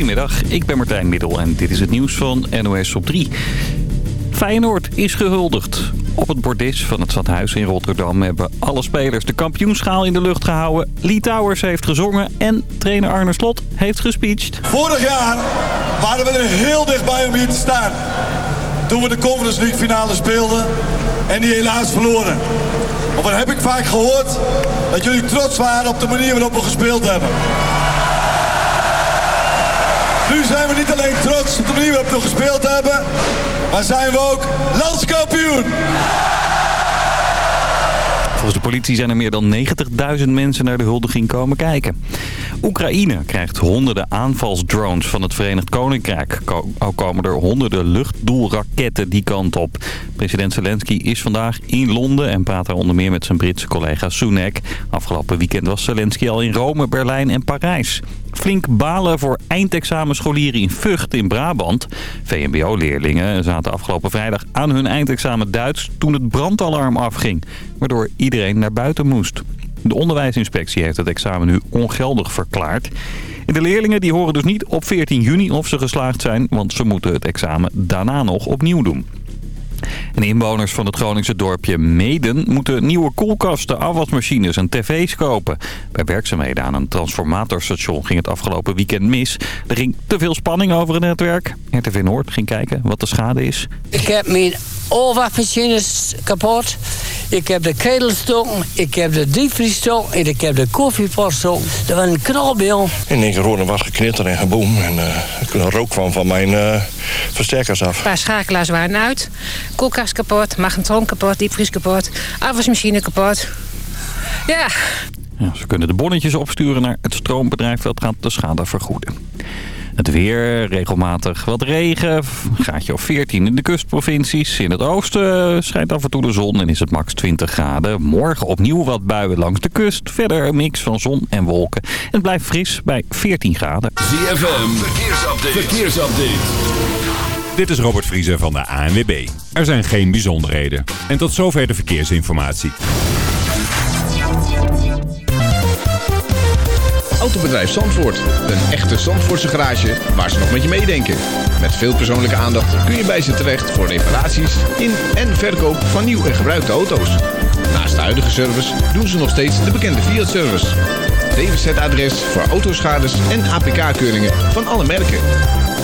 Goedemiddag, ik ben Martijn Middel en dit is het nieuws van NOS op 3. Feyenoord is gehuldigd. Op het bordes van het stadhuis in Rotterdam hebben alle spelers de kampioenschaal in de lucht gehouden. Lee Towers heeft gezongen en trainer Arne Slot heeft gespeecht. Vorig jaar waren we er heel dichtbij om hier te staan. Toen we de Conference League finale speelden en die helaas verloren. Maar wat heb ik vaak gehoord? Dat jullie trots waren op de manier waarop we gespeeld hebben. Nu zijn we niet alleen trots de manier waarop we gespeeld hebben, maar zijn we ook landskampioen. Volgens de politie zijn er meer dan 90.000 mensen naar de huldiging komen kijken. Oekraïne krijgt honderden aanvalsdrones van het Verenigd Koninkrijk. Ook komen er honderden luchtdoelraketten die kant op. President Zelensky is vandaag in Londen en praat daar onder meer met zijn Britse collega Sunak. Afgelopen weekend was Zelensky al in Rome, Berlijn en Parijs. Flink balen voor eindexamenscholieren in Vught in Brabant. VMBO-leerlingen zaten afgelopen vrijdag aan hun eindexamen Duits toen het brandalarm afging. Waardoor iedereen naar buiten moest. De onderwijsinspectie heeft het examen nu ongeldig verklaard. de leerlingen die horen dus niet op 14 juni of ze geslaagd zijn... want ze moeten het examen daarna nog opnieuw doen. En inwoners van het Groningse dorpje Meden moeten nieuwe koelkasten, afwasmachines en tv's kopen. Bij werkzaamheden aan een transformatorstation ging het afgelopen weekend mis. Er ging te veel spanning over het netwerk. RTV Noord ging kijken wat de schade is. Ik heb mijn oorwasmachines kapot. Ik heb de ketelstok, ik heb de diepvriesstok en ik heb de koffiepotstong. Dat was een knalbeel. In één keer hoorde was geknitter en geboom. En uh, er rook kwam van mijn uh, versterkers af. Een paar schakelaars waren uit. Koelkast kapot, magnetron kapot, diepvries kapot. Afwasmachine kapot. Ja. ja. Ze kunnen de bonnetjes opsturen naar het stroombedrijf. Dat gaat de schade vergoeden. Het weer, regelmatig wat regen, gaatje of 14 in de kustprovincies. In het oosten schijnt af en toe de zon en is het max 20 graden. Morgen opnieuw wat buien langs de kust. Verder een mix van zon en wolken. Het blijft fris bij 14 graden. ZFM, verkeersupdate. verkeersupdate. Dit is Robert Vriezer van de ANWB. Er zijn geen bijzonderheden. En tot zover de verkeersinformatie. Autobedrijf Zandvoort. Een echte Zandvoortse garage waar ze nog met je meedenken. Met veel persoonlijke aandacht kun je bij ze terecht voor reparaties in en verkoop van nieuw en gebruikte auto's. Naast de huidige service doen ze nog steeds de bekende Fiat-service. DWZ-adres voor autoschades en APK-keuringen van alle merken.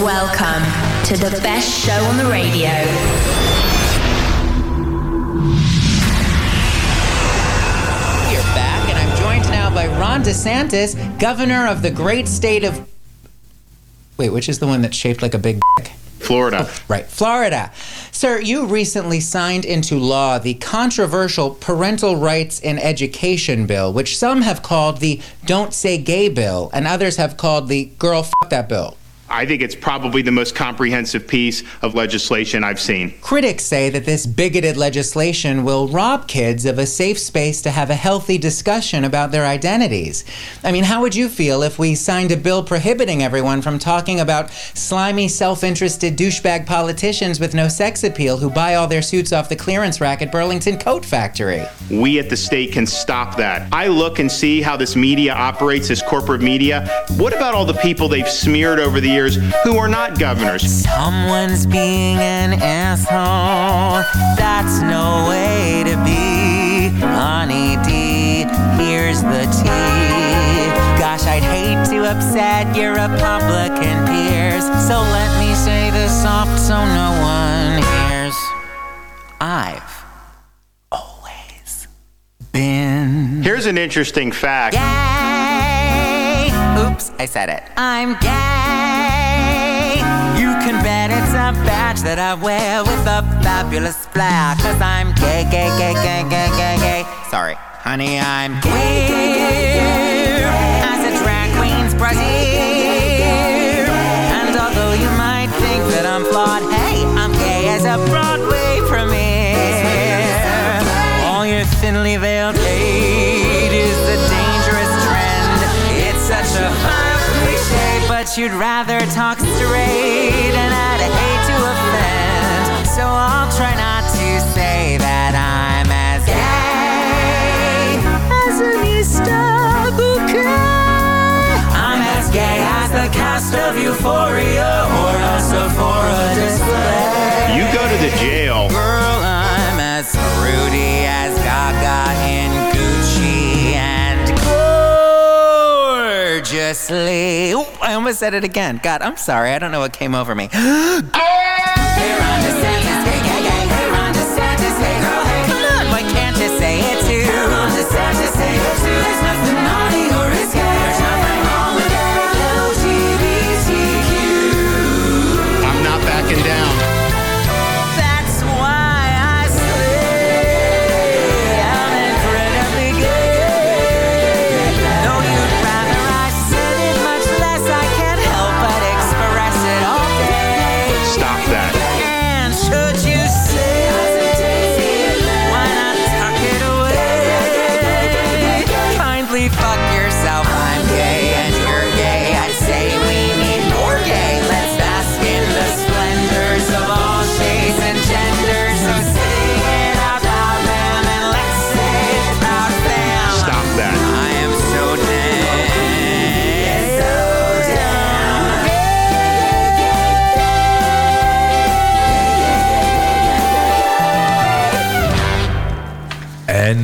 Welcome to the best show on the radio. We're back, and I'm joined now by Ron DeSantis, governor of the great state of. Wait, which is the one that's shaped like a big dick? Florida. Oh, right, Florida. Sir, you recently signed into law the controversial Parental Rights in Education Bill, which some have called the Don't Say Gay Bill, and others have called the Girl F That Bill. I think it's probably the most comprehensive piece of legislation I've seen. Critics say that this bigoted legislation will rob kids of a safe space to have a healthy discussion about their identities. I mean, how would you feel if we signed a bill prohibiting everyone from talking about slimy, self interested douchebag politicians with no sex appeal who buy all their suits off the clearance rack at Burlington Coat Factory? We at the state can stop that. I look and see how this media operates, this corporate media. What about all the people they've smeared over the years? Who are not governors. Someone's being an asshole. That's no way to be. Honey D, here's the tea. Gosh, I'd hate to upset your Republican peers. So let me say this off so no one hears. I've always been. Here's an interesting fact. Gay. Oops, I said it. I'm gay. A badge that I wear with a fabulous flair. Cause I'm gay, gay, gay, gay, gay, gay, gay. Sorry, honey, I'm queer. As a drag queen's brassiere. And although you might think that I'm flawed, hey, I'm gay as a Broadway premiere. All your thinly veiled hate is a dangerous trend. It's such a fine cliche, but you'd rather talk straight, try not to say that I'm as gay as an Easter bouquet. I'm as gay as the cast of Euphoria or a Sephora display. You go to the jail. Girl, I'm as fruity as Gaga in Gucci and gorgeously. Ooh, I almost said it again. God, I'm sorry. I don't know what came over me. Hey, Ron DeSantis,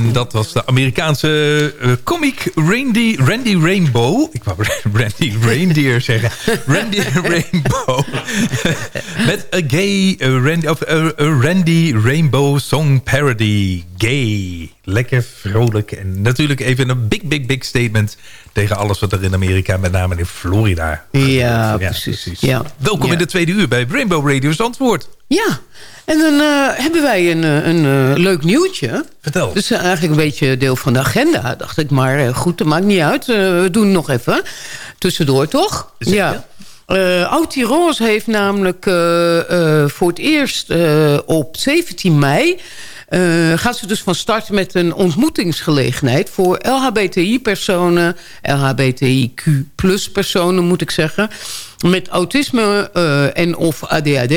En dat was de Amerikaanse eh, comic Randy, Randy Rainbow. Ik wou Randy Reindeer zeggen. Randy Rainbow. Met a gay eh, Randy, of, eh, a Randy Rainbow song parody. Gay. Lekker vrolijk. En natuurlijk even een big, big, big statement tegen alles wat er in Amerika, met name in Florida. Ja, precies. Ja. Welkom Ja. in de tweede uur bij Rainbow Radio's Antwoord. Ja, en dan eh, hebben wij een, eh, een eh, leuk nieuwtje. Vertel. Dus eigenlijk een beetje deel van de agenda, dacht ik. Maar goed, dat maakt niet uit. We doen het nog even. Tussendoor, toch? ja. Eh Oud-Tirol heeft namelijk voor het eerst op 17 mei... gaat ze dus van start met een ontmoetingsgelegenheid... voor LHBTI-personen, LHBTIQ-personen moet ik zeggen... met autisme en of ADHD.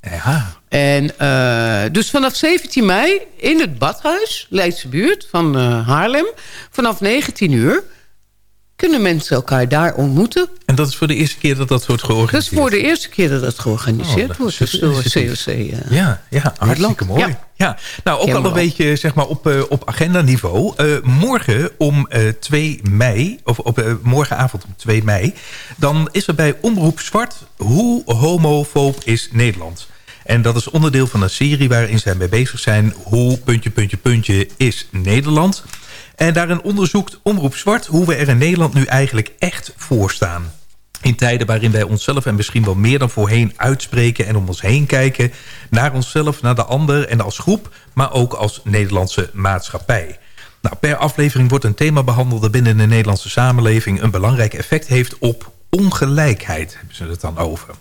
Ja. En eh, dus vanaf 17 mei in het badhuis, Leidse buurt van eh, Haarlem... vanaf 19 uur kunnen mensen elkaar daar ontmoeten. En dat is voor de eerste keer dat dat wordt Dat georganiseerd. is voor de eerste keer dat dat georganiseerd Oh, dat wordt. Dus door. COC. eh. Ja, ja hartstikke mooi. Ja. Ja. Nou, ook al een beetje zeg maar, op, eh, op agendaniveau. Morgen om eh 2 mei, of op, morgenavond om 2 mei... dan is er bij Omroep Zwart Hoe homofoob is Nederland. En dat is onderdeel van een serie waarin zij mee bezig zijn... hoe puntje, puntje, puntje is Nederland. En daarin onderzoekt Omroep Zwart hoe we er in Nederland nu eigenlijk echt voor staan. In tijden waarin wij onszelf en misschien wel meer dan voorheen uitspreken... en om ons heen kijken naar onszelf, naar de ander en als groep... maar ook als Nederlandse maatschappij. Nou, per aflevering wordt een thema behandeld... dat binnen de Nederlandse samenleving een belangrijk effect heeft op ongelijkheid. Hebben ze het dan over.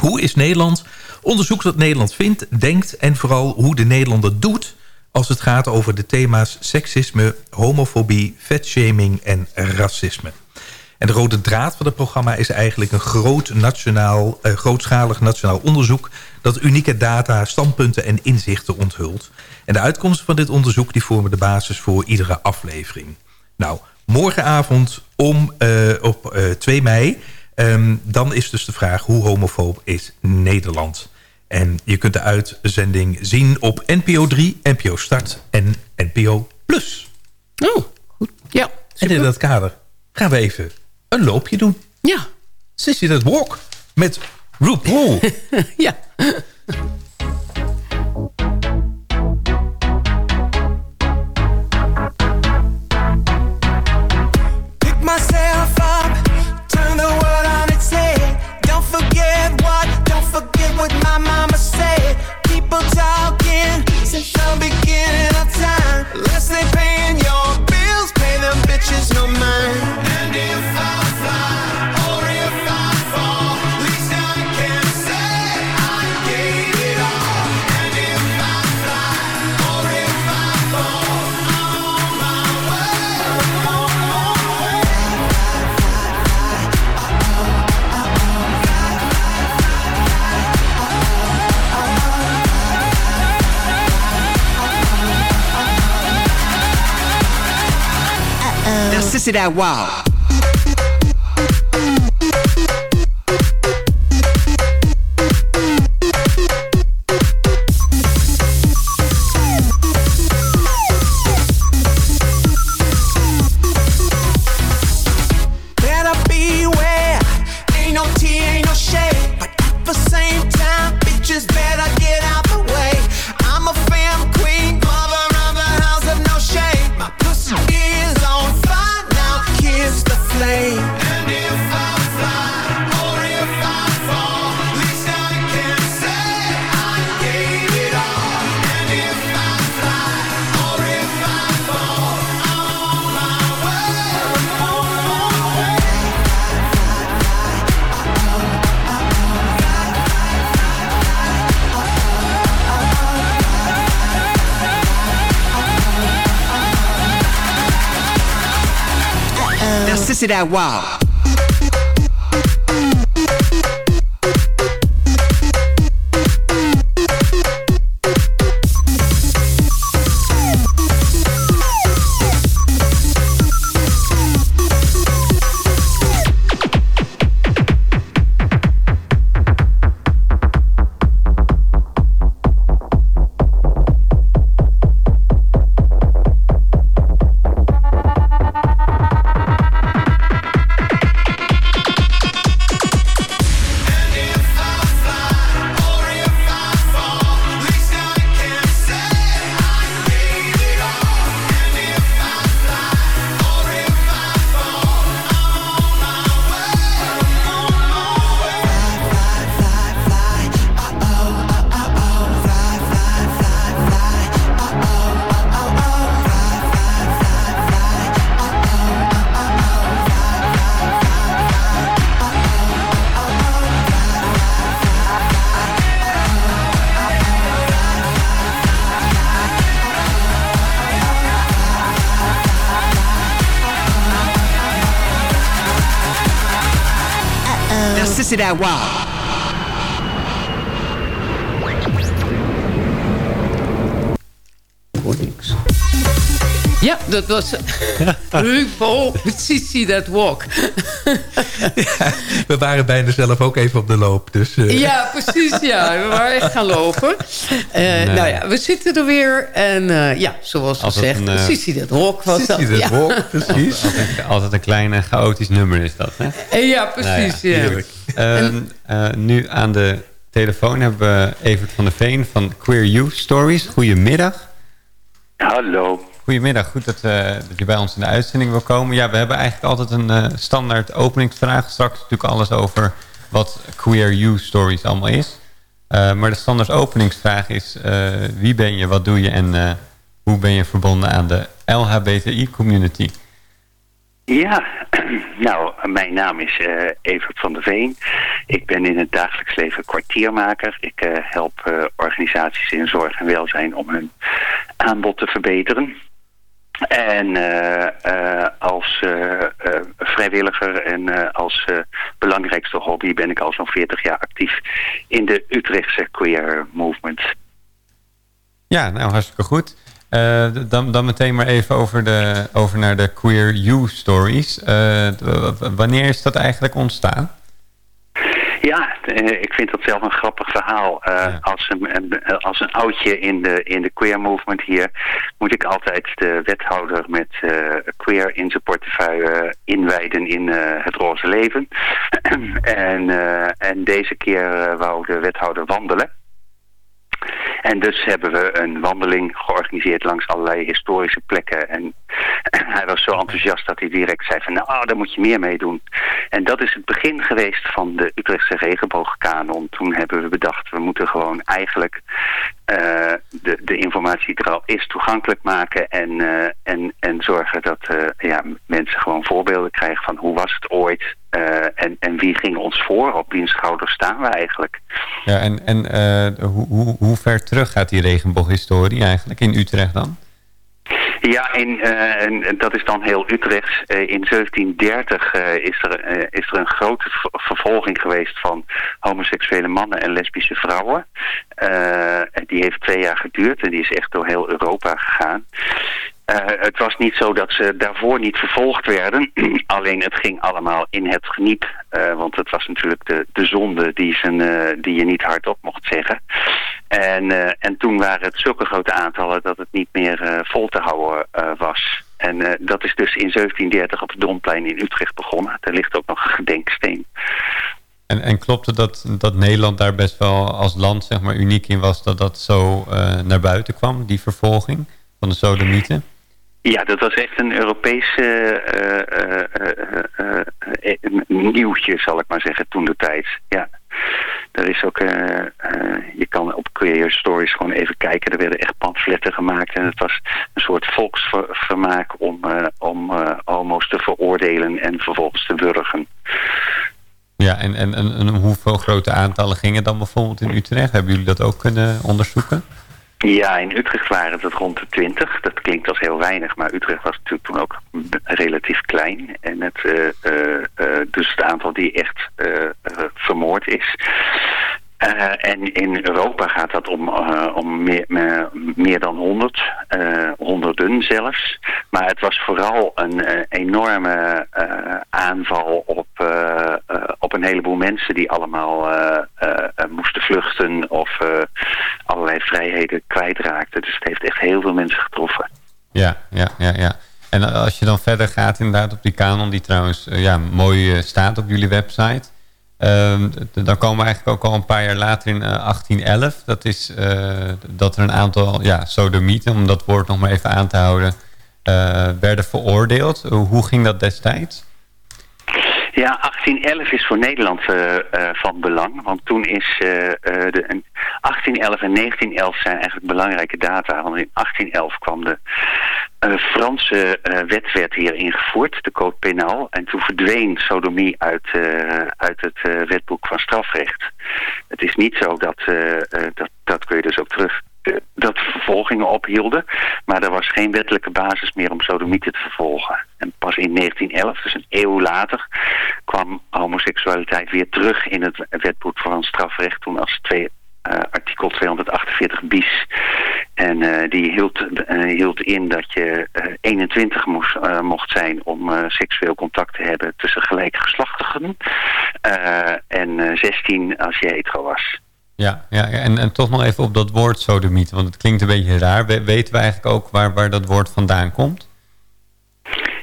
Hoe is Nederland? Onderzoek wat Nederland vindt, denkt... en vooral hoe de Nederlander doet als het gaat over de thema's seksisme, homofobie, vetshaming en racisme. En de rode draad van het programma is eigenlijk een groot nationaal, eh, grootschalig nationaal onderzoek... dat unieke data, standpunten en inzichten onthult. En de uitkomsten van dit onderzoek die vormen de basis voor iedere aflevering. Nou, morgenavond om, eh, op eh, 2 mei... ehm, dan is dus de vraag hoe homofoob is Nederland... En je kunt de uitzending zien op NPO 3, NPO Start en NPO Plus. Oh, goed. Ja, En in dat kader gaan we even een loopje doen. Ja. Sissy dat Walk met RuPaul. ja. to that wow. that wow. that wow. Ja, dat was Rupo, Sissy That Walk. We waren bijna zelf ook even op de loop. Dus, eh, Ja, precies. Ja, we waren echt gaan lopen. Eh, Nou ja, we zitten er weer. En eh, ja, zoals Altijd gezegd, een, eh, Sissy That Walk was dat. Sissy That ja. Walk, precies. Altijd, altijd een klein chaotisch nummer is dat, hè? Ja, precies. Nou ja. Ehm, eh, nu aan de telefoon hebben we Evert van der Veen van Queer You Stories. Goedemiddag. Hallo. Goedemiddag, goed dat, eh, dat je bij ons in de uitzending wil komen. Ja, we hebben eigenlijk altijd een eh, standaard openingsvraag. Straks natuurlijk alles over wat Queer You Stories allemaal is. Eh, maar de standaard openingsvraag is... wie ben je, wat doe je en hoe ben je verbonden aan de LHBTI-community? Ja, nou, mijn naam is Evert van der Veen. Ik ben in het dagelijks leven kwartiermaker. Ik help organisaties in zorg en welzijn om hun aanbod te verbeteren. En eh, eh, als eh, vrijwilliger en als belangrijkste hobby ben ik al zo'n 40 jaar actief in de Utrechtse queer movement. Ja, nou hartstikke goed. Dan, dan meteen maar even over, de, over naar de Queer You Stories. Wanneer is dat eigenlijk ontstaan? Ja, eh, ik vind dat zelf een grappig verhaal. Eh, als, een, als een oudje in de, in de queer movement hier... moet ik altijd de wethouder met eh, queer in zijn portefeuille inwijden in het roze leven. en, en deze keer wou de wethouder wandelen. En dus hebben we een wandeling georganiseerd langs allerlei historische plekken. En hij was zo enthousiast dat hij direct zei van nou, daar moet je meer mee doen. En dat is het begin geweest van de Utrechtse regenboogkanon. Toen hebben we bedacht, we moeten gewoon eigenlijk eh, de, de informatie die er al is toegankelijk maken. En, eh, en, en zorgen dat eh, ja, mensen gewoon voorbeelden krijgen van hoe was het ooit. en, en wie ging ons voor, op wiens schouders staan we eigenlijk. Ja, en en hoe, hoe, hoe ver terug gaat die regenbooghistorie eigenlijk in Utrecht dan? Ja, in, eh, en, en dat is dan heel Utrechts. Eh, in 1730 eh, is, er, eh, is er een grote vervolging geweest van homoseksuele mannen en lesbische vrouwen. Eh, en die heeft twee jaar geduurd en die is echt door heel Europa gegaan. Het was niet zo dat ze daarvoor niet vervolgd werden. Alleen het ging allemaal in het geniep. Want het was natuurlijk de, de zonde die, zijn, die je niet hardop mocht zeggen. En, en toen waren het zulke grote aantallen dat het niet meer vol te houden was. En dat is dus in 1730 op het Domplein in Utrecht begonnen. Daar ligt ook nog een gedenksteen. En, en klopt het dat, dat Nederland daar best wel als land zeg maar, uniek in was... dat dat zo naar buiten kwam, die vervolging van de sodomieten? Ja, dat was echt een Europees uh, uh, nieuwtje, zal ik maar zeggen, toen de tijd. Ja. Er is ook, je kan op Queer Stories gewoon even kijken. Er werden echt pamfletten gemaakt. En het was een soort volksvermaak om, om homo's te veroordelen en vervolgens te wurgen. Ja, en, en, en hoeveel grote aantallen gingen dan bijvoorbeeld in Utrecht? Hebben jullie dat ook kunnen onderzoeken? Ja, in Utrecht waren het rond de 20. Dat klinkt als heel weinig, maar Utrecht was natuurlijk toen ook relatief klein. En het, uh, dus het aantal die echt vermoord is. Uh, en in Europa gaat dat om, uh, om meer, meer, dan 100, uh, honderden zelfs. Maar het was vooral een enorme aanval op, op een heleboel mensen die allemaal moesten vluchten of allerlei vrijheden kwijtraakten. Dus het heeft echt heel veel mensen getroffen. Ja, ja, ja, ja. En als je dan verder gaat inderdaad op die kanon die trouwens ja, mooi staat op jullie website... Um, dan komen we eigenlijk ook al een paar jaar later in uh, 1811. Dat is uh, dat er een aantal ja, sodomieten, om dat woord nog maar even aan te houden, uh, werden veroordeeld. hoe ging dat destijds? Ja, 1811 is voor Nederland uh, uh, van belang. Want toen is uh, de, 1811 en 1911 zijn eigenlijk belangrijke data. Want in 1811 kwam de Franse wet werd hier ingevoerd, de code penaal. En toen verdween sodomie uit, uit het wetboek van strafrecht. Het is niet zo dat, dat, dat kun je dus ook terug dat vervolgingen ophielden. Maar er was geen wettelijke basis meer om sodomieten te vervolgen. En pas in 1911, dus een eeuw later, kwam homoseksualiteit weer terug in het wetboek van strafrecht. Toen als twee, uh, artikel 248 bis. En uh, die hield, uh, hield in dat je 21 moest, mocht zijn om seksueel contact te hebben tussen gelijkgeslachtigen. en 16 als je hetero was. Ja, ja en, en toch nog even op dat woord sodomiet, want het klinkt een beetje raar. We, weten we eigenlijk ook waar, waar dat woord vandaan komt?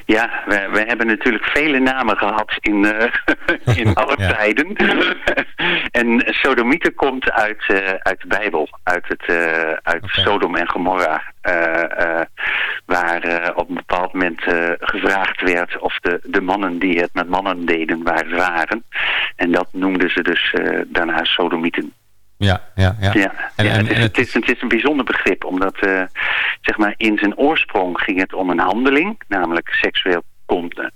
Ja, we, we hebben natuurlijk vele namen gehad in, uh, in alle tijden. en sodomieten komt uit, uh, uit de Bijbel, uit, het, uh, uit okay. Sodom en Gomorra. waar op een bepaald moment gevraagd werd of de, de mannen die het met mannen deden, waar waren. En dat noemden ze dus daarna sodomieten. Ja, ja, ja. ja, en, het, is, het, is, het, is, een bijzonder begrip, omdat uh, zeg maar in zijn oorsprong ging het om een handeling, namelijk seksueel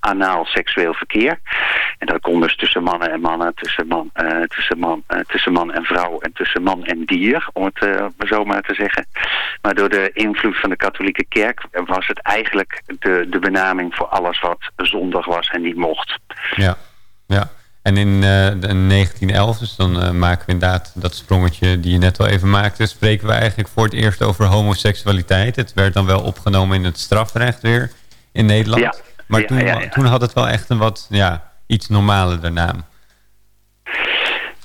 anaal seksueel verkeer. En dat kon dus tussen mannen en mannen, tussen man, uh, tussen man, uh, tussen man en vrouw en tussen man en dier, om het uh, zo maar te zeggen. Maar door de invloed van de katholieke kerk was het eigenlijk de, de benaming voor alles wat zondig was en niet mocht. Ja, ja. En in, uh, in 1911, dus dan uh, maken we inderdaad dat sprongetje die je net al even maakte... spreken we eigenlijk voor het eerst over homoseksualiteit. Het werd dan wel opgenomen in het strafrecht weer in Nederland. Ja. Maar ja, toen, ja, toen had het wel echt een wat ja, iets normaler naam.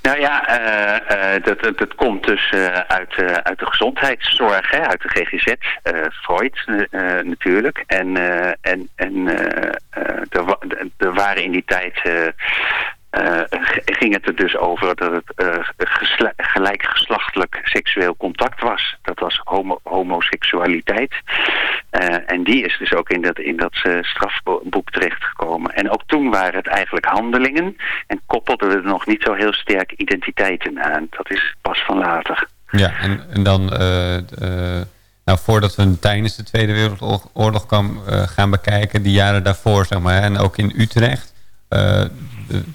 Nou ja, uh, uh, dat, dat, dat, komt dus uh, uit, uit de gezondheidszorg, hè, uit de GGZ, Freud natuurlijk. En, en, en er waren in die tijd uh, ging het er dus over dat het uh, gelijkgeslachtelijk seksueel contact was. Dat was homo homoseksualiteit. Uh, en die is dus ook in dat, in dat strafboek terechtgekomen. En ook toen waren het eigenlijk handelingen en koppelden we er nog niet zo heel sterk identiteiten aan. Dat is pas van later. Ja, en, en dan... Nou, voordat we tijdens de Tweede Wereldoorlog kwam, gaan bekijken, die jaren daarvoor, zeg maar, en ook in Utrecht,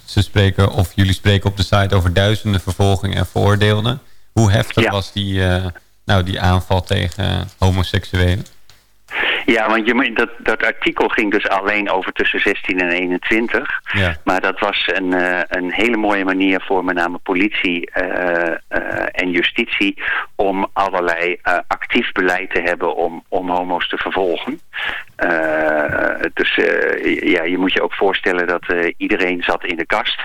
ze spreken, of jullie spreken op de site over duizenden vervolgingen en veroordeelden. Hoe heftig ja. was die, uh, nou, die aanval tegen homoseksuelen? Ja, want je, dat, dat artikel ging dus alleen over tussen 16 en 21. Ja. Maar dat was een, uh, een hele mooie manier voor met name politie uh, uh, en justitie om allerlei actief beleid te hebben om, om homo's te vervolgen. dus ja, je moet je ook voorstellen dat iedereen zat in de kast.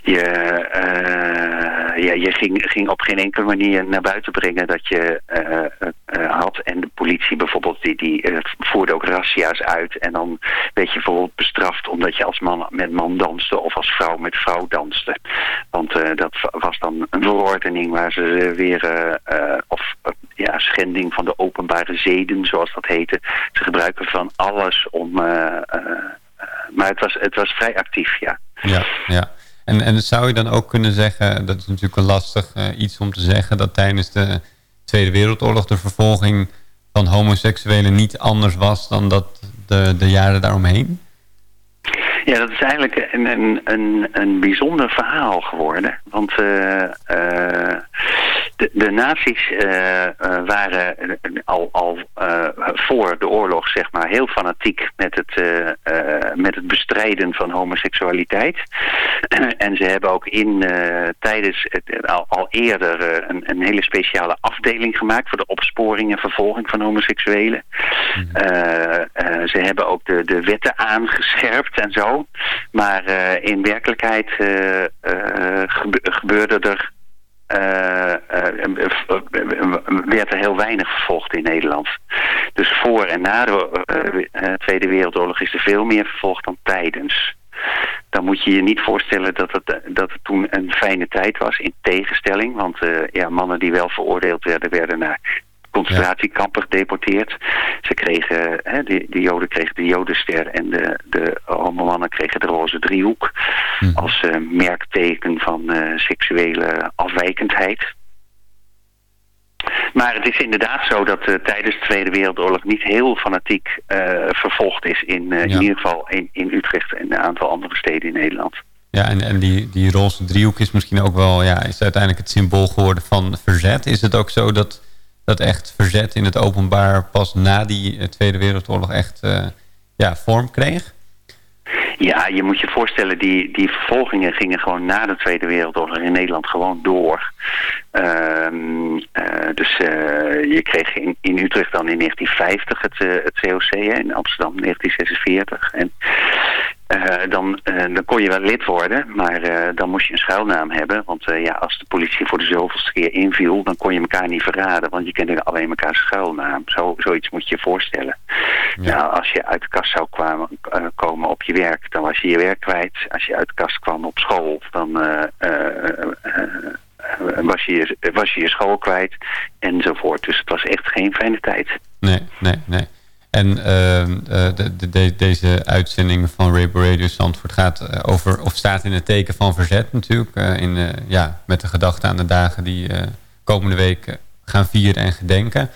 je, ja, je ging, ging op geen enkele manier naar buiten brengen dat je had. En de politie bijvoorbeeld, die, die voerde ook razzia's uit. En dan werd je bijvoorbeeld bestraft omdat je als man met man danste of als vrouw met vrouw danste. Want dat was dan een verordening waar ze weer, of ja, schending van de openbare zeden, zoals dat heette. Ze gebruiken van alles om, maar het was, het was vrij actief, ja. Ja, ja. En, en zou je dan ook kunnen zeggen, dat is natuurlijk een lastig iets om te zeggen, dat tijdens de Tweede Wereldoorlog de vervolging van homoseksuelen niet anders was dan dat de, de jaren daaromheen? Ja, dat is eigenlijk een, een, een, bijzonder verhaal geworden. Want uh, uh, de, de nazi's uh, waren al, al voor de oorlog zeg maar, heel fanatiek met het, met het bestrijden van homoseksualiteit. en ze hebben ook in, tijdens het, al, al eerder een, een, hele speciale afdeling gemaakt voor de opsporing en vervolging van homoseksuelen. Mhm. ze hebben ook de, de wetten aangescherpt en zo. Maar in werkelijkheid gebeurde er uh, werd er heel weinig vervolgd in Nederland. Dus voor en na de Tweede Wereldoorlog is er veel meer vervolgd dan tijdens. Dan moet je je niet voorstellen dat het, dat het toen een fijne tijd was, in tegenstelling. Want ja, mannen die wel veroordeeld werden, werden naar concentratiekampen gedeporteerd. Ze kregen, hè, de, de joden kregen de jodenster en de, de homomannen kregen de roze driehoek. Hm. Als uh, merkteken van uh, seksuele afwijkendheid. Maar het is inderdaad zo dat uh, tijdens de Tweede Wereldoorlog niet heel fanatiek vervolgd is. In, ja. in ieder geval in, in Utrecht en een aantal andere steden in Nederland. Ja, en, en die, die roze driehoek is misschien ook wel, ja, is uiteindelijk het symbool geworden van verzet. Is het ook zo dat dat echt verzet in het openbaar pas na die eh, Tweede Wereldoorlog echt uh, ja, vorm kreeg? Ja, je moet je voorstellen, die, die vervolgingen gingen gewoon na de Tweede Wereldoorlog in Nederland gewoon door. Um, uh, dus je kreeg in, in Utrecht dan in 1950 het, het COC, in Amsterdam 1946. En uh, dan, uh, dan kon je wel lid worden, maar uh, dan moest je een schuilnaam hebben. Want ja, als de politie voor de zoveelste keer inviel, dan kon je elkaar niet verraden. Want je kende alleen elkaar schuilnaam. Zo, zoiets moet je je voorstellen. Ja. Nou, als je uit de kast zou kwamen, komen op je werk, dan was je je werk kwijt. Als je uit de kast kwam op school, dan was, je, was je je school kwijt. Enzovoort. Dus het was echt geen fijne tijd. Nee, nee, nee. En de, de, deze uitzending van Rainbow Radio Zandvoort gaat uh, over, of staat in het teken van verzet natuurlijk. Uh, in, ja, met de gedachte aan de dagen die komende week gaan vieren en gedenken.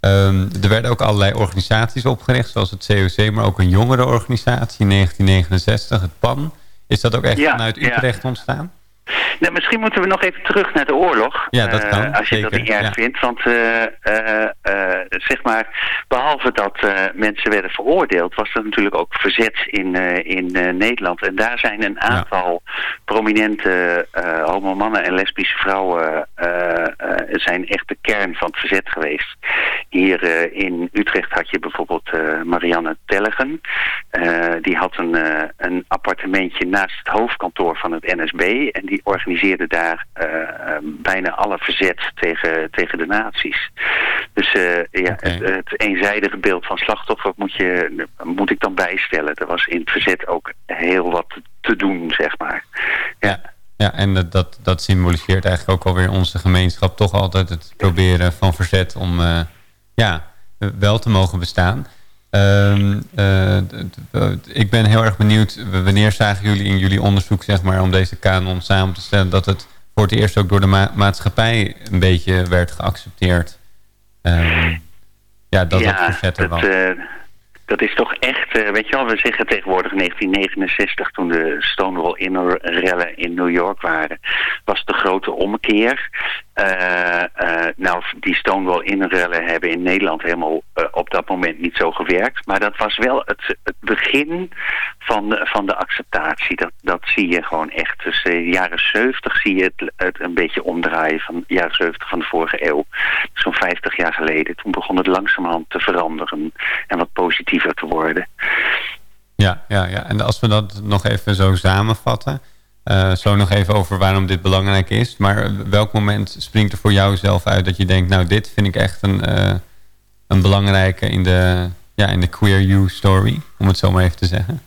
Um, er werden ook allerlei organisaties opgericht, zoals het COC, maar ook een jongere organisatie in 1969, het PAN. Is dat ook echt ja, vanuit Utrecht ja. ontstaan? Nou, misschien moeten we nog even terug naar de oorlog. Ja, dat kan. Uh, als je zeker. dat niet erg ja. vindt. Want uh, uh, zeg maar, behalve dat mensen werden veroordeeld... was er natuurlijk ook verzet in, in Nederland. En daar zijn een aantal ja. prominente homomannen en lesbische vrouwen... zijn echt de kern van het verzet geweest. Hier in Utrecht had je bijvoorbeeld Marianne Tellegen. die had een, een appartementje naast het hoofdkantoor van het NSB... En die organiseerde daar uh, bijna alle verzet tegen, tegen de nazi's. Dus uh, ja, okay. het, het, eenzijdige beeld van slachtoffer moet, je, moet ik dan bijstellen. Er was in het verzet ook heel wat te doen, zeg maar. Ja. Ja, en dat, dat, dat symboliseert eigenlijk ook alweer onze gemeenschap. Toch altijd het proberen van verzet om uh, ja, wel te mogen bestaan. Uh, uh, ik ben heel erg benieuwd, wanneer zagen jullie in jullie onderzoek zeg maar, om deze kanon samen te stellen... dat het voor het eerst ook door de ma maatschappij een beetje werd geaccepteerd? Uh, ja, dat ja, het verzet er was. Uh, dat is toch echt, uh, weet je wel, we zeggen tegenwoordig 1969 toen de Stonewall Inner rellen in New York waren, was de grote omkeer. Eh, eh, nou, die Stonewall inrellen hebben in Nederland helemaal eh, op dat moment niet zo gewerkt. Maar dat was wel het, begin van de, van de acceptatie. Dat, dat zie je gewoon echt. Dus de jaren 70 zie je het, het een beetje omdraaien van de jaren 70 van de vorige eeuw. Zo'n 50 jaar geleden. Toen begon het langzamerhand te veranderen en wat positiever te worden. Ja, ja, ja. en als we dat nog even zo samenvatten... Uh, zo nog even over waarom dit belangrijk is. Maar welk moment springt er voor jou zelf uit dat je denkt... nou, dit vind ik echt een, uh, een belangrijke in de, ja, in de queer you story, om het zo maar even te zeggen?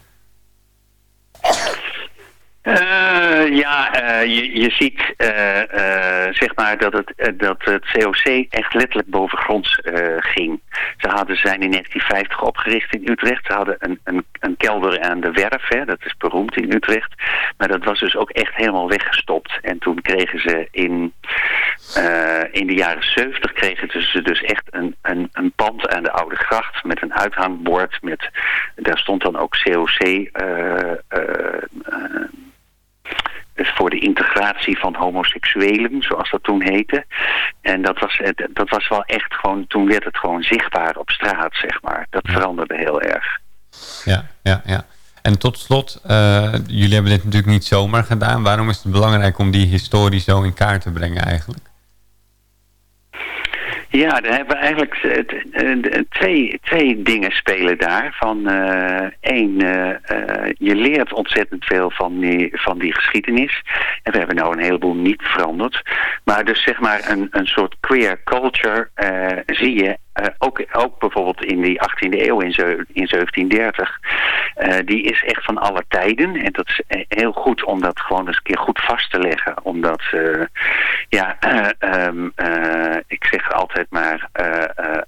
Uh, ja, uh, je, je ziet uh, zeg maar dat het, dat het COC echt letterlijk bovengronds ging. Ze hadden, zijn in 1950 opgericht in Utrecht. Ze hadden een, een, een kelder aan de werf, hè, dat is beroemd in Utrecht. Maar dat was dus ook echt helemaal weggestopt. En toen kregen ze in, in de jaren 70 kregen ze dus echt een, een, een pand aan de Oude Gracht met een uithangbord. Met, daar stond dan ook COC voor de integratie van homoseksuelen, zoals dat toen heette. En dat was, dat was wel echt gewoon, toen werd het gewoon zichtbaar op straat, zeg maar. Dat veranderde heel erg. Ja, ja, ja. En tot slot, uh, jullie hebben dit natuurlijk niet zomaar gedaan. Waarom is het belangrijk om die historie zo in kaart te brengen eigenlijk? Ja, daar hebben we eigenlijk twee, twee dingen spelen daar. Van uh, één, uh, je leert ontzettend veel van die, van die geschiedenis. En we hebben nou een heleboel niet veranderd. Maar dus zeg maar een, een soort queer culture zie je ook, ook bijvoorbeeld in die 18e eeuw, in, in 1730, uh, die is echt van alle tijden. En dat is heel goed om dat gewoon eens een keer goed vast te leggen. Omdat, ja, um, ik zeg altijd maar,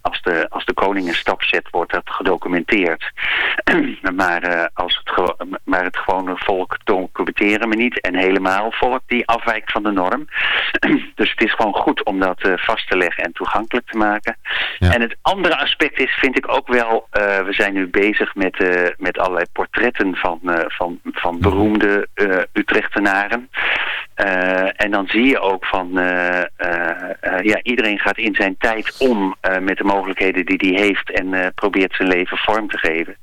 als, de, als de koning een stap zet, wordt dat gedocumenteerd. maar, als het maar het gewone volk documenteren we niet. En helemaal volk die afwijkt van de norm. dus het is gewoon goed om dat vast te leggen en toegankelijk te maken. Ja. En het andere aspect is, vind ik ook wel... We zijn nu bezig met, met allerlei portretten van, van, van beroemde Utrechtenaren. en dan zie je ook van... ja, iedereen gaat in zijn tijd om met de mogelijkheden die hij heeft... en probeert zijn leven vorm te geven.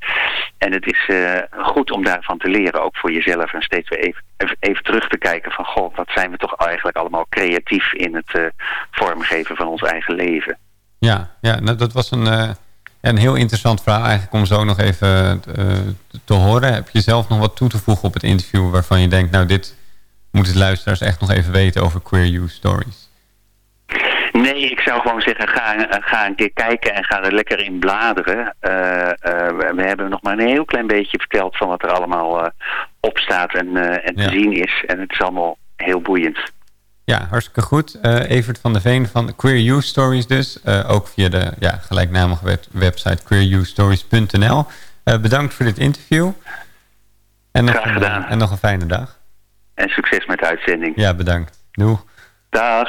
En het is goed om daarvan te leren, ook voor jezelf... en steeds weer even, even, terug te kijken van... goh, wat zijn we toch eigenlijk allemaal creatief in het vormgeven van ons eigen leven. Ja, ja nou, dat was een, een heel interessant verhaal eigenlijk om zo nog even te horen. Heb je zelf nog wat toe te voegen op het interview waarvan je denkt... nou, dit moeten de luisteraars echt nog even weten over Queer You Stories? Nee, ik zou gewoon zeggen, ga, ga een keer kijken en ga er lekker in bladeren. Uh, we, we, hebben nog maar een heel klein beetje verteld van wat er allemaal op staat en, en te zien is. En het is allemaal heel boeiend. Ja, hartstikke goed. Evert van der Veen van Queer You Stories dus. Ook via de ja, gelijknamige web website queeryoustories.nl. Bedankt voor dit interview. En Graag gedaan. Een, en nog een fijne dag. En succes met de uitzending. Ja, bedankt. Doeg. Dag.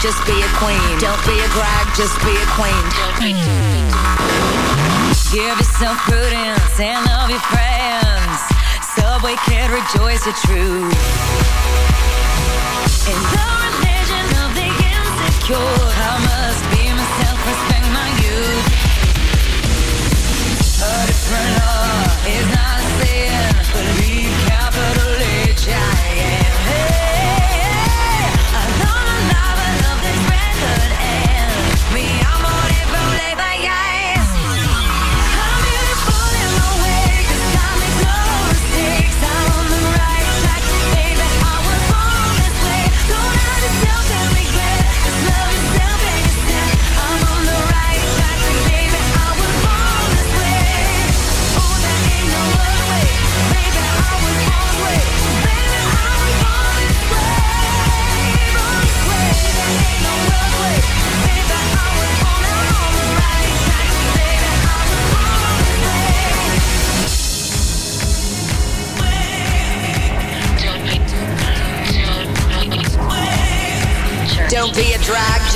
just be a queen. Don't be a drag, just be a queen. Give yourself prudence and love your friends. Subway kid, rejoice the truth. In the religion of the insecure, I must be myself, respect my youth. A different law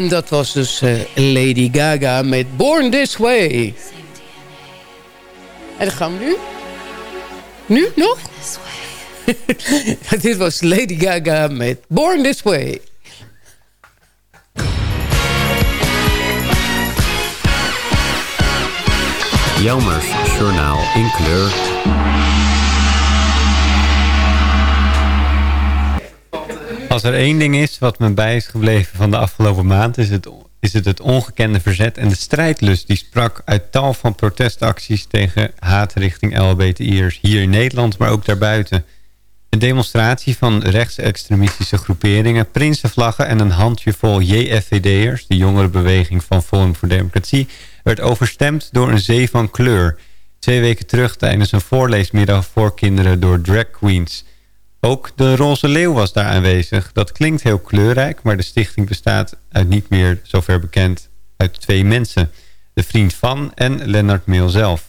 En dat was dus eh, Lady Gaga met Born This Way. En dan gaan we nu. Nu nog? Dit was Lady Gaga met Born This Way. Jelmers Journaal in kleur. Als er één ding is wat me bij is gebleven van de afgelopen maand... is het, is het het ongekende verzet en de strijdlust... die sprak uit tal van protestacties tegen haat richting LHBTI'ers... hier in Nederland, maar ook daarbuiten. Een demonstratie van rechtsextremistische groeperingen... prinsenvlaggen en een handjevol JFVD'ers... de jongerenbeweging van Forum voor Democratie... werd overstemd door een zee van kleur... Twee weken terug tijdens een voorleesmiddag voor kinderen door drag queens... Ook de Roze Leeuw was daar aanwezig. Dat klinkt heel kleurrijk, maar de stichting bestaat uit niet meer, zover bekend, uit twee mensen. De vriend van en Lennart Meel zelf.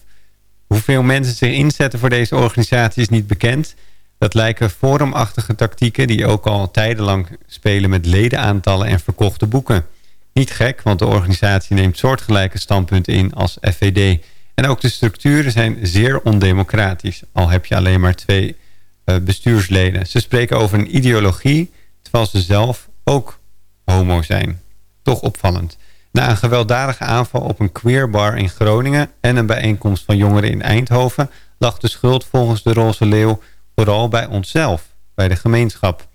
Hoeveel mensen zich inzetten voor deze organisatie is niet bekend. Dat lijken forumachtige tactieken die ook al tijdenlang spelen met ledenaantallen en verkochte boeken. Niet gek, want de organisatie neemt soortgelijke standpunten in als FVD. En ook de structuren zijn zeer ondemocratisch, al heb je alleen maar twee bestuursleden. Ze spreken over een ideologie, terwijl ze zelf ook homo zijn. Toch opvallend. Na een gewelddadige aanval op een queerbar in Groningen... en een bijeenkomst van jongeren in Eindhoven... lag de schuld volgens de Roze Leeuw vooral bij onszelf, bij de gemeenschap.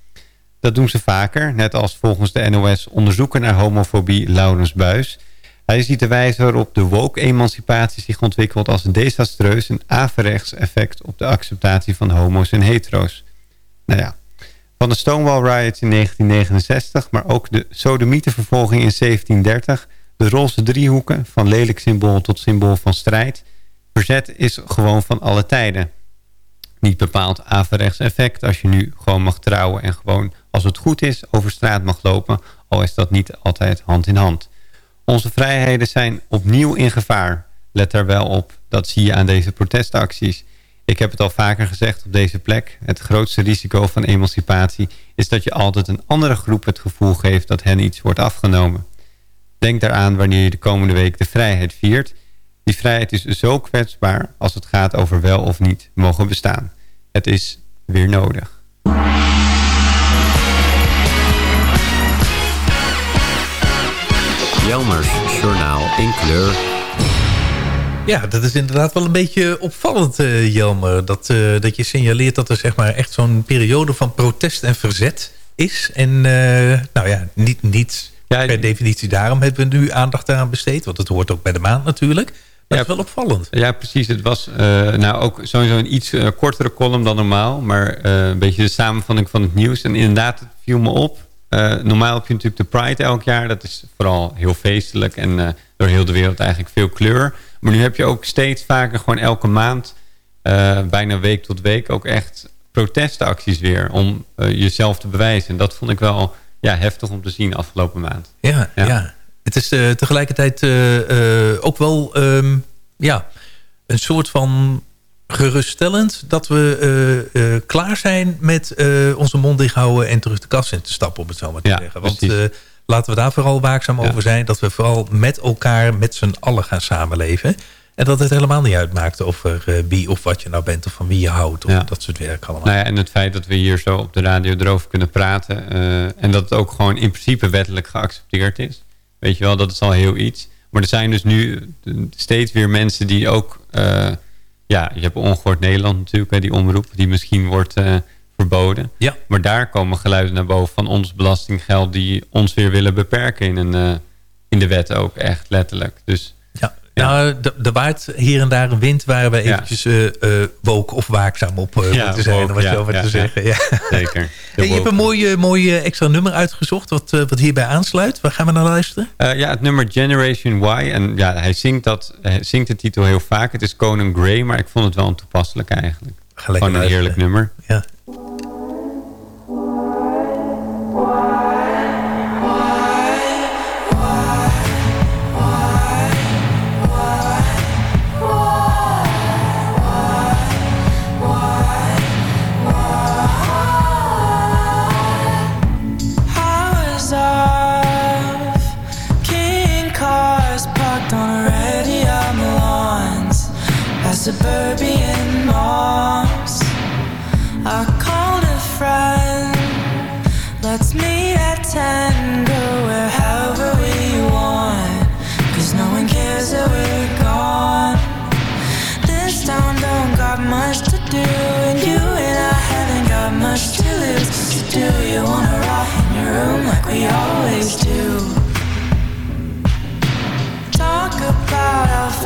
Dat doen ze vaker, net als volgens de NOS onderzoeker naar homofobie Laurens Buis... Hij ziet de wijze waarop de woke-emancipatie zich ontwikkelt als een desastreus en averechts effect op de acceptatie van homo's en hetero's. Nou ja, van de Stonewall Riots in 1969, maar ook de sodemietenvervolging in 1730, de roze driehoeken, van lelijk symbool tot symbool van strijd. Verzet is gewoon van alle tijden. Niet bepaald averechts effect als je nu gewoon mag trouwen en gewoon, als het goed is, over straat mag lopen, al is dat niet altijd hand in hand. Onze vrijheden zijn opnieuw in gevaar. let daar wel op. Dat zie je aan deze protestacties. Ik heb het al vaker gezegd op deze plek. Het grootste risico van emancipatie is dat je altijd een andere groep het gevoel geeft dat hen iets wordt afgenomen. Denk daaraan wanneer je de komende week de vrijheid viert. Die vrijheid is zo kwetsbaar als het gaat over wel of niet mogen bestaan. Het is weer nodig. Jelmers Journaal in kleur. Ja, dat is inderdaad wel een beetje opvallend, eh, Jelmer. Dat, eh, dat je signaleert dat er zeg maar, echt zo'n periode van protest en verzet is. En uh, nou ja, niet, niet per definitie daarom hebben we nu aandacht aan besteed. Want het hoort ook bij de maand natuurlijk. Maar het is wel opvallend. Ja, precies. Het was nou ook sowieso een iets kortere column dan normaal. Maar een beetje de samenvatting van het nieuws. En inderdaad, het viel me op. normaal heb je natuurlijk de Pride elk jaar. Dat is vooral heel feestelijk en door heel de wereld eigenlijk veel kleur. Maar nu heb je ook steeds vaker gewoon elke maand, uh, bijna week tot week, ook echt protestacties weer om jezelf te bewijzen. En dat vond ik wel ja, heftig om te zien afgelopen maand. Ja, ja. het is tegelijkertijd ook wel um, ja, een soort van geruststellend dat we klaar zijn met onze mond dicht houden en terug de kast in te stappen, om het zo maar te ja, zeggen. Want laten we daar vooral waakzaam over zijn. Dat we vooral met elkaar, met z'n allen gaan samenleven. En dat het helemaal niet uitmaakt over wie of wat je nou bent... of van wie je houdt, of dat soort werk allemaal. Nou ja, en het feit dat we hier zo op de radio erover kunnen praten... En dat het ook gewoon in principe wettelijk geaccepteerd is. Weet je wel, dat is al heel iets. Maar er zijn dus nu steeds weer mensen die ook... Ja, je hebt Ongehoord Nederland natuurlijk, hè, die omroep... die misschien wordt verboden. Ja. Maar daar komen geluiden naar boven van ons belastinggeld... die ons weer willen beperken in, een, uh, in de wet ook, echt letterlijk. Dus. Nou, er waait hier en daar een wind waar we eventjes uh, uh, woke of waakzaam op ja, moeten zijn. Je over ja, te zeggen. Ja. Zeker. Je hebt een mooi, mooi extra nummer uitgezocht wat, wat hierbij aansluit. Waar gaan we naar luisteren? ja, het nummer Generation Y. En ja, hij zingt, dat, hij zingt de titel heel vaak. Het is Conan Gray, maar ik vond het wel een toepasselijk eigenlijk. Gewoon een heerlijk nummer. Ja.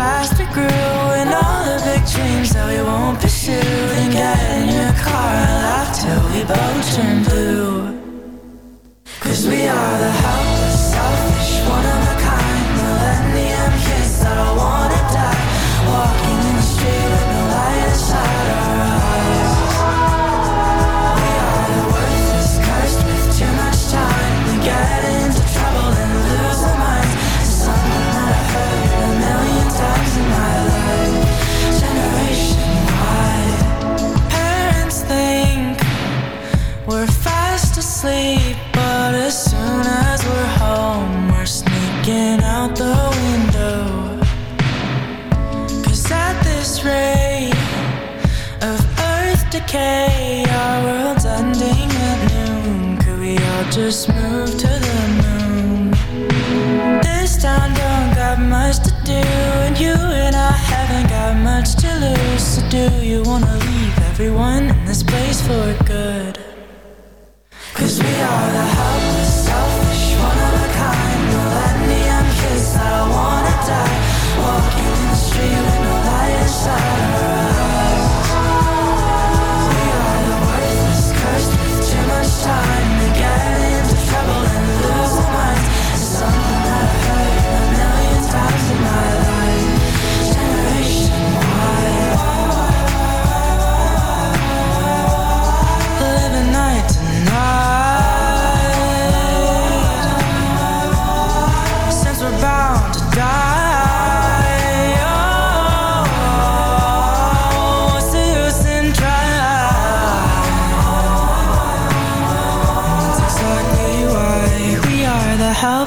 We grew and all the big dreams that we won't pursue. And get in your car and laugh till we both turn blue. Cause we are the helpless, but as soon as we're home, we're sneaking out the window. Cause at this rate of earth decay, our world's ending at noon. Could we all just move to the moon? This town don't got much to do, and you and I haven't got much to lose. So do you wanna leave everyone in this place for good? side.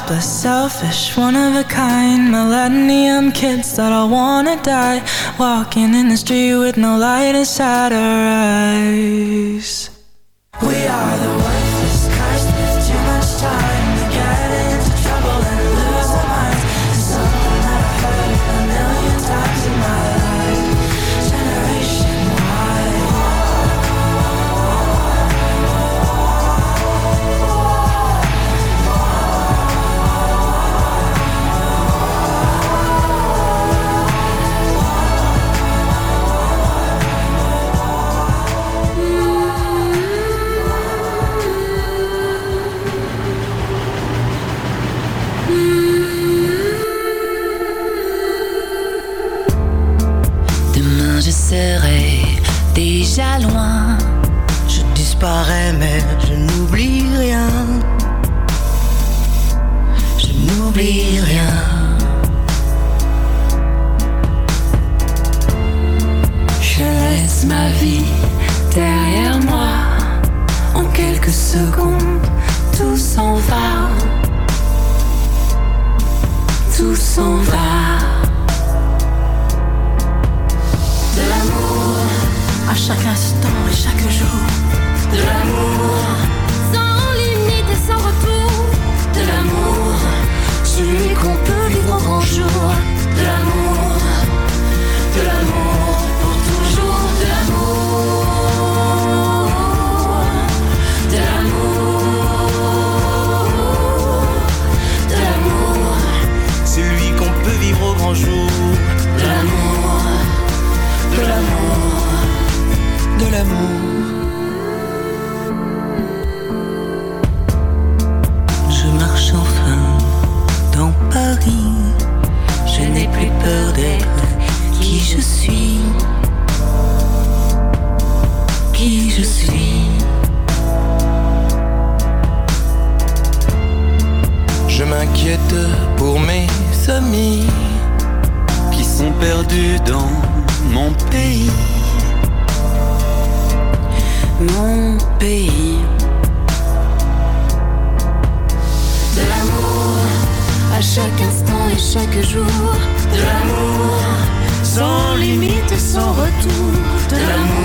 helpless, selfish, one of a kind Millennium kids that all wanna die Walking in the street with no light inside our eyes. We are the son retour de l'amour.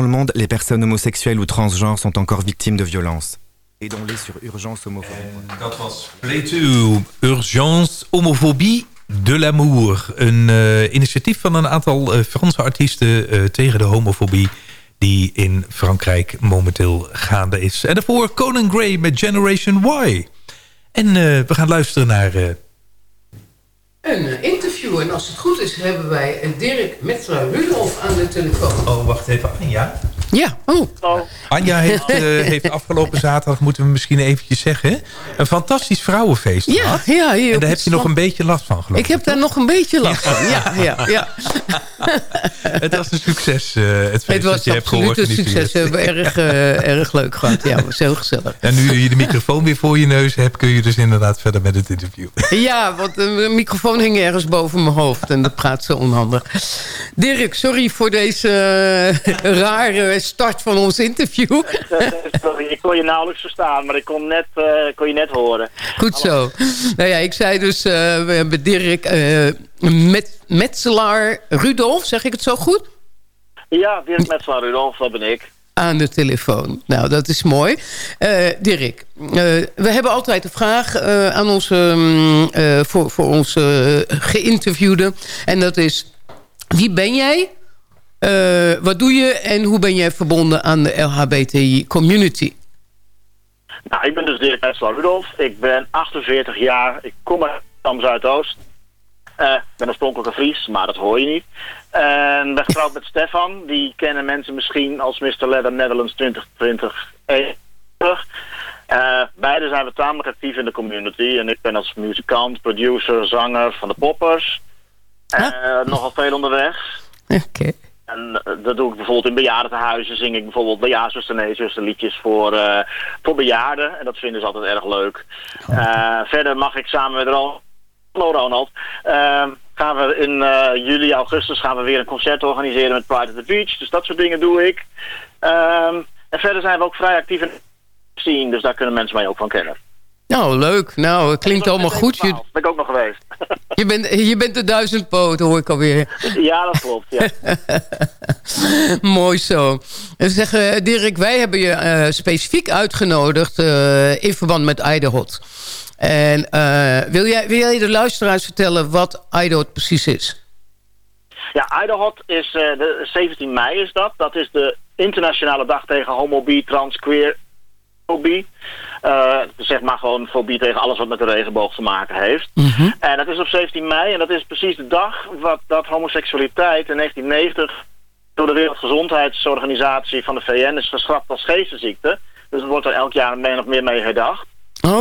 dans le monde, les personnes homosexuelles ou transgenres sont encore victimes de violences. dans les sur urgence homofobie. En dat was Play to Urgence Homophobie de l'amour. Een uh, initiatief van een aantal uh, Franse artiesten uh, tegen de homofobie die in Frankrijk momenteel gaande is. En daarvoor Conan Gray met Generation Y. En we gaan luisteren naar een eh, interview. En als het goed is, hebben wij eh, Dirk Metra Rudolf aan de telefoon. Oh, wacht even. Ja? Ja, oh. Anja heeft, eh, heeft afgelopen zaterdag, moeten we misschien eventjes zeggen... een fantastisch vrouwenfeest gehad. Ja, hier en daar heb je nog een beetje last van, geloof ik. Ik heb daar nog een beetje last van, ja. ja, ja. het was een succes, eh, het feest het was dat. Het een succes. We hebben erg, eh, erg leuk gehad. Ja, het was heel gezellig. En nu je de microfoon weer voor je neus hebt... kun je dus inderdaad verder met het interview. ja, want de microfoon hing ergens boven mijn hoofd. En dat praat zo onhandig. Dirk, sorry voor deze rare start van ons interview. Ik kon je nauwelijks verstaan, maar ik kon, net, eh, kon je net horen. Goed zo. Nou ja, ik zei dus, eh, we hebben Dirk eh, met, Metselaar Rudolf, zeg ik het zo goed? Ja, Dirk Metselaar Rudolf, dat ben ik. Aan de telefoon. Nou, dat is mooi. Dirk, we hebben altijd een vraag aan onze, mm, voor, voor onze geïnterviewde. En dat is, wie ben jij? Eh, wat doe je? En hoe ben jij verbonden aan de LHBTI community? Nou, ik ben dus Dirk Metselaar Rudolf. Ik ben 48 jaar. Ik kom uit Amsterdam Zuidoost. Eh, Ik ben oorspronkelijk een Fries, maar dat hoor je niet. En ben getrouwd met Stefan. Die kennen mensen misschien als Mr. Leather Netherlands 2020. Eh beide zijn we tamelijk actief in de community. En ik ben als muzikant, producer, zanger van de Poppers. Eh nogal veel onderweg. Oké. En eh, dat doe ik bijvoorbeeld in bejaardentehuizen. Zing ik bijvoorbeeld Ja, zuster, nee, zuster liedjes voor, eh, voor bejaarden. En dat vinden ze altijd erg leuk. Eh, verder mag ik samen met Ronald, hallo Ronald, eh, gaan we in juli, augustus gaan we weer een concert organiseren met Pride at the Beach. Dus dat soort dingen doe ik. Ehm, en verder zijn we ook vrij actief in de scene, dus daar kunnen mensen mij ook van kennen. Nou, leuk. Nou, het klinkt allemaal goed. Je, Ben ik ook nog geweest. je, bent, je bent de duizendpoot, hoor ik alweer. ja, dat klopt. Ja. Mooi zo. En zeggen, Dirk, wij hebben je eh, specifiek uitgenodigd eh, in verband met Idehot. En eh, wil, jij, wil jij de luisteraars vertellen wat Idehot precies is? Ja, Idehot is eh, de 17 mei is dat. Dat is de internationale dag tegen homofobie, trans, queer, fobie. Eh, zeg maar gewoon fobie tegen alles wat met de regenboog te maken heeft. En dat is op 17 mei en dat is precies de dag wat, dat homoseksualiteit in 1990 door de Wereldgezondheidsorganisatie van de VN is geschrapt als geestesziekte. Dus er wordt er elk jaar min of meer mee herdacht.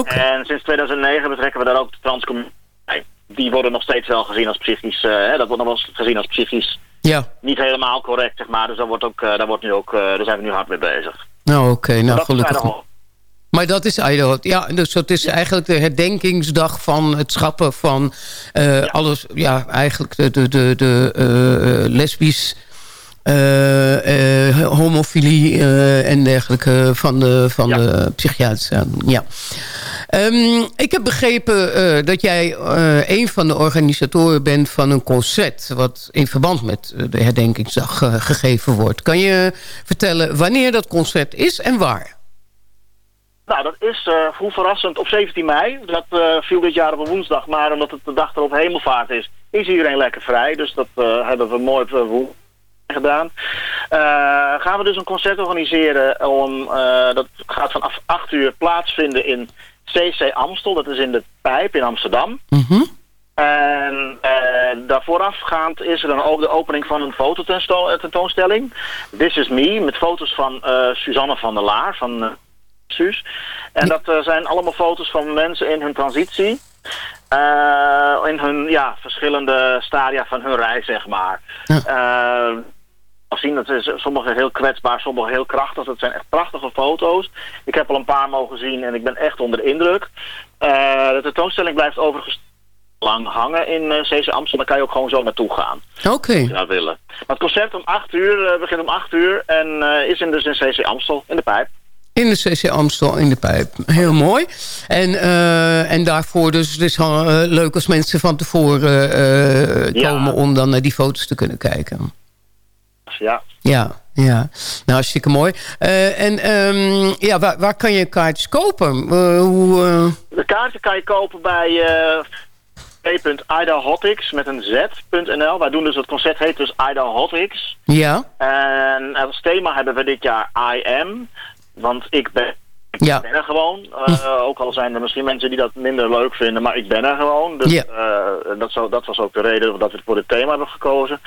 En sinds 2009 betrekken we daar ook de transcommuniteit bij. Die worden nog steeds wel gezien als psychisch, eh, hè, dat wordt nog wel eens gezien als psychisch Ja. niet helemaal correct, zeg maar. Dus daar, wordt ook, eh, daar, wordt nu ook, daar zijn we nu hard mee bezig. Nou, oké. nou, gelukkig. Maar dat is. Ja, dus dat is eigenlijk de herdenkingsdag van het schrappen van eh, alles. Ja, eigenlijk de, de, de, de eh, lesbisch, eh, homofilie en dergelijke van de, van de psychiatrische. Ja. Ehm, ik heb begrepen dat jij een van de organisatoren bent van een concert... wat in verband met de herdenkingsdag gegeven wordt. Kan je vertellen wanneer dat concert is en waar? Nou, dat is uh, hoe verrassend op 17 mei. Dat eh, viel dit jaar op een woensdag, maar omdat het de dag erop hemelvaart is, is iedereen lekker vrij. Dus dat eh, hebben we mooi op gedaan. Gaan we dus een concert organiseren om, dat gaat vanaf 8 uur plaatsvinden in CC Amstel. Dat is in de Pijp in Amsterdam. En eh, daar voorafgaand is er dan ook de opening van een fototentoonstelling. This is Me, met foto's van Suzanne van der Laar, van Suus. En dat eh, zijn allemaal foto's van mensen in hun transitie. Eh, in hun ja, verschillende stadia van hun reis, zeg maar. Eh, zien, dat is sommige heel kwetsbaar, sommige heel krachtig. Dat zijn echt prachtige foto's. Ik heb al een paar mogen zien en ik ben echt onder de indruk. De tentoonstelling blijft overigens lang hangen in uh, CC Amsterdam. Daar kan je ook gewoon zo naartoe gaan. Oké. Als je dat willen. Maar het concert om 8 uur begint om 8 uur en is in, dus in CC Amstel in de pijp. In de CC Amstel in de pijp. Heel mooi. En, eh, en daarvoor dus het is wel eh, leuk als mensen van tevoren eh, komen om dan naar die foto's te kunnen kijken. Ja. Ja, ja. Nou, hartstikke mooi. En ehm, ja, waar, waar kan je kaartjes kopen? Hoe, De kaarten kan je kopen bij www.idahotics met een z.nl. Wij doen dus het concert heet dus Idahotics. Ja, En als thema hebben we dit jaar I am. Want ik ben, ik Ja. ben er gewoon. Eh, ook al zijn er misschien mensen die dat minder leuk vinden, maar ik ben er gewoon. Dus Ja. eh, dat, zo, dat was ook de reden dat we voor dit thema hebben gekozen.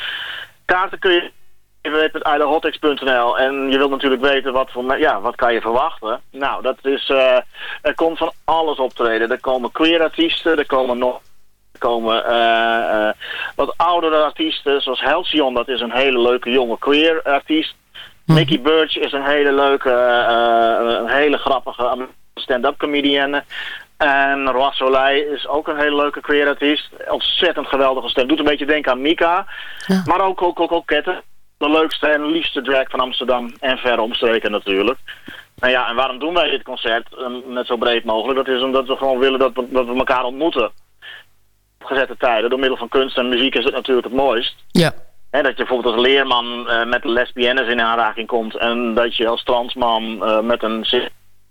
Kaarten kun je www.idahotics.nl en je wilt natuurlijk weten wat, voor, ja, wat kan je verwachten. Nou, dat is, eh, er komt van alles optreden. Er komen queer artiesten, er komen nog komen, wat oudere artiesten, zoals Halcyon, dat is een hele leuke jonge queer artiest. Nicky Birch is een hele leuke, eh, een hele grappige stand-up comedian. En Roy Soleil is ook een hele leuke queer artiest. Ontzettend geweldige stem. Doet een beetje denken aan Mika. Maar ook, ook, ook, ook Ketten. De leukste en liefste drag van Amsterdam. En verre omstreken natuurlijk. Nou ja, en waarom doen wij dit concert eh, net zo breed mogelijk? Dat is omdat we gewoon willen dat we, dat we elkaar ontmoeten. Op gezette tijden. Door middel van kunst en muziek is het natuurlijk het mooist. Ja. Hè, dat je bijvoorbeeld als leerman eh, met lesbiennes in aanraking komt. En dat je als transman eh, met een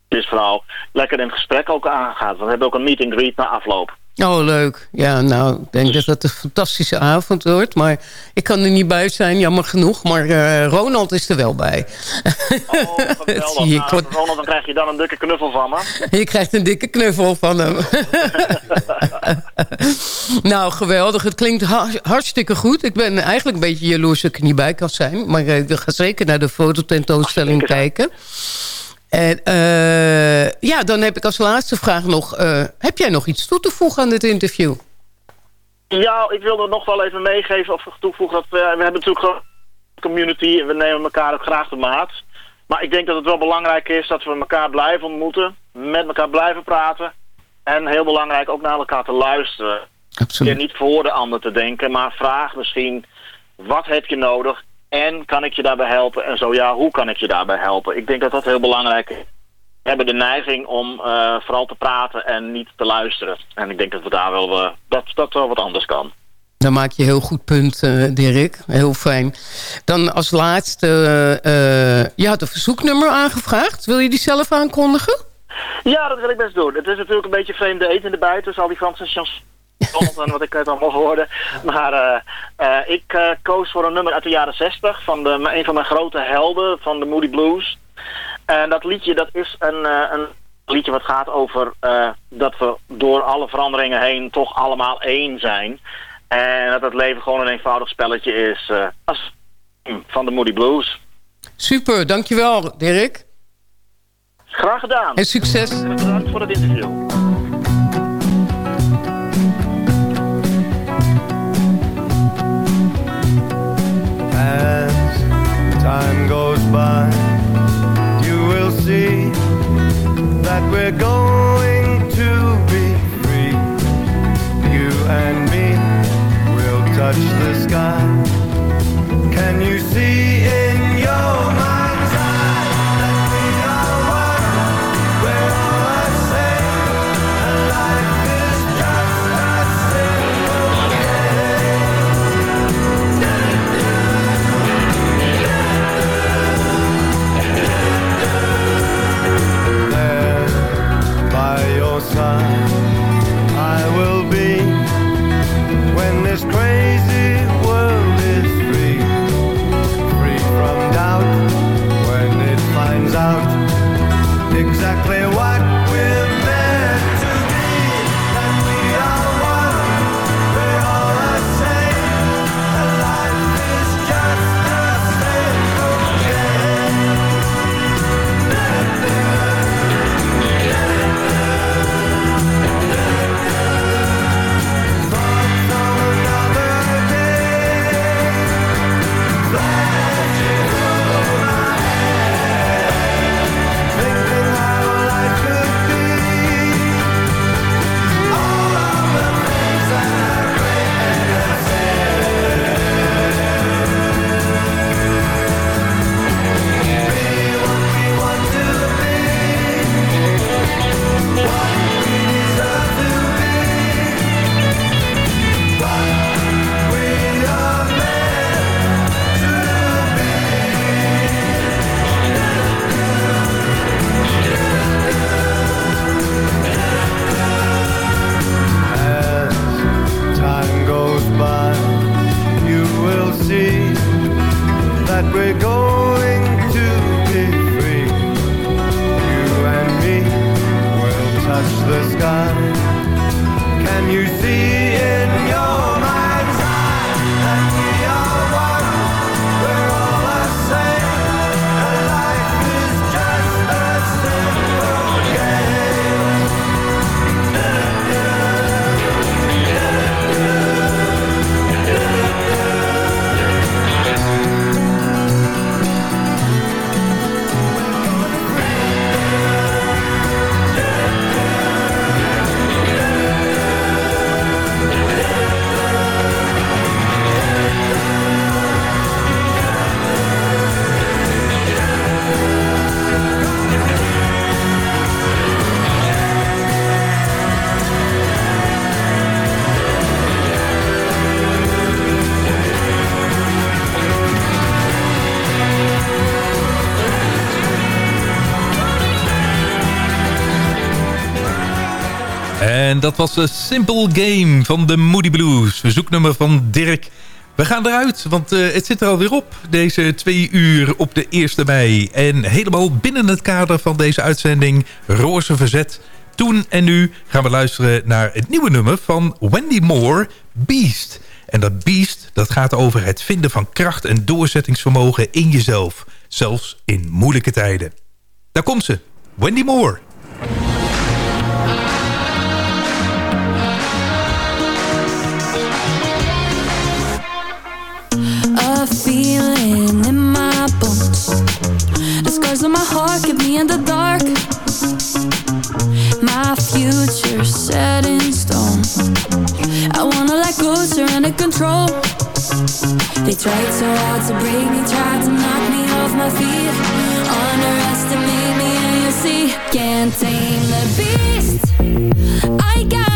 cisvrouw lekker in gesprek ook aangaat. We hebben ook een meet and greet na afloop. Oh, leuk. Ja, nou, ik denk dat het een fantastische avond wordt. Maar ik kan er niet bij zijn, jammer genoeg. Maar eh, Ronald is er wel bij. Oh, geweldig. Zie ik. Nou, Ronald, dan krijg je dan een dikke knuffel van me. Je krijgt een dikke knuffel van hem. nou, geweldig. Het klinkt ha- hartstikke goed. Ik ben eigenlijk een beetje jaloers dat ik er niet bij kan zijn. Maar eh, ik ga zeker naar de fototentoonstelling kijken. En eh, ja, dan heb ik als laatste vraag nog... eh, heb jij nog iets toe te voegen aan dit interview? Ja, ik wilde nog wel even meegeven of toevoegen dat we, we hebben natuurlijk een community en we nemen elkaar ook graag de maat. Maar ik denk dat het wel belangrijk is dat we elkaar blijven ontmoeten, met elkaar blijven praten. En heel belangrijk ook naar elkaar te luisteren. Absoluut. Je niet voor de ander te denken, maar vraag misschien, wat heb je nodig en kan ik je daarbij helpen? En zo ja, hoe kan ik je daarbij helpen? Ik denk dat dat heel belangrijk is. We hebben de neiging om eh, vooral te praten en niet te luisteren. En ik denk dat we daar wel, eh, dat, dat wel wat anders kan. Dan maak je een heel goed punt, eh, Dirk. Heel fijn. Dan als laatste, je had een verzoeknummer aangevraagd. Wil je die zelf aankondigen? Ja, dat wil ik best doen. Het is natuurlijk een beetje vreemde eten in de buiten, tussen al die Franse chansons en wat ik net allemaal hoorde. Maar eh, eh, ik eh, koos voor een nummer uit de jaren 60 van de, een van mijn grote helden van de Moody Blues. En dat liedje, dat is een, een liedje wat gaat over dat we door alle veranderingen heen toch allemaal één zijn. En dat het leven gewoon een eenvoudig spelletje is als van de Moody Blues. Super, dankjewel, Dirk. Graag gedaan. En succes. Bedankt voor het interview. By, you will see that we're going to be free. You and me will touch the sky. Dat was de Simple Game van de Moody Blues. Verzoeknummer van Dirk. We gaan eruit, want eh, het zit er alweer op. Deze twee uur op de 1 mei. En helemaal binnen het kader van deze uitzending... Roze Verzet. Toen en nu gaan we luisteren naar het nieuwe nummer van Wendy Moore, Beast. En dat Beast, dat gaat over het vinden van kracht en doorzettingsvermogen in jezelf. Zelfs in moeilijke tijden. Daar komt ze, Wendy Moore. Scars on my heart keep me in the dark. My future set in stone. I wanna let go, surrender control. They tried so hard to break me, tried to knock me off my feet. Underestimate me, and you see, can't tame the beast. I got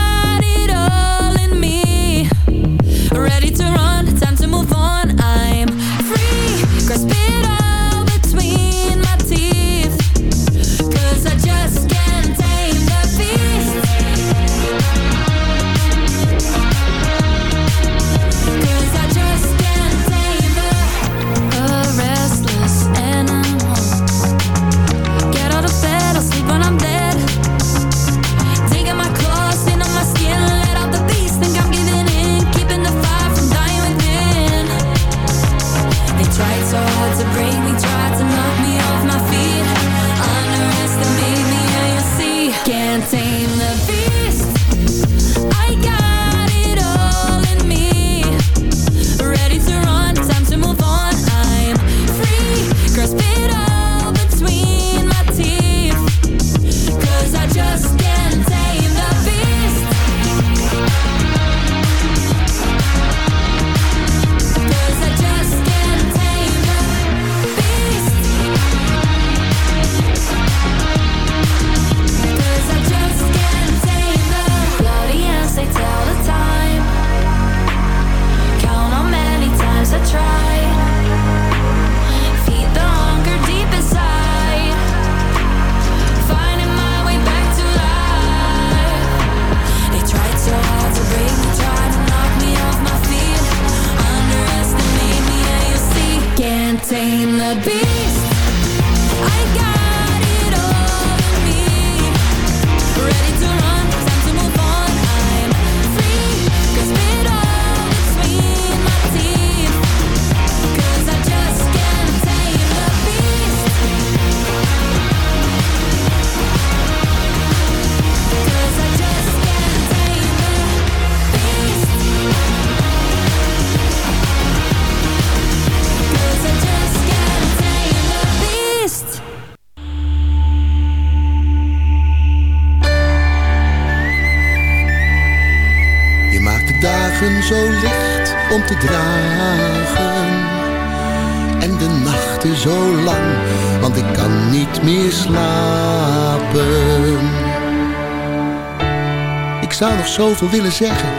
zoveel willen zeggen,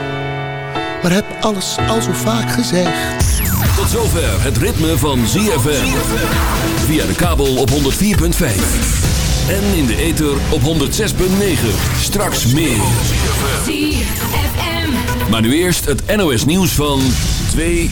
maar heb alles al zo vaak gezegd. Tot zover het ritme van ZFM. Via de kabel op 104.5. En in de ether op 106.9. Straks meer. ZFM. Maar nu eerst het NOS nieuws van 2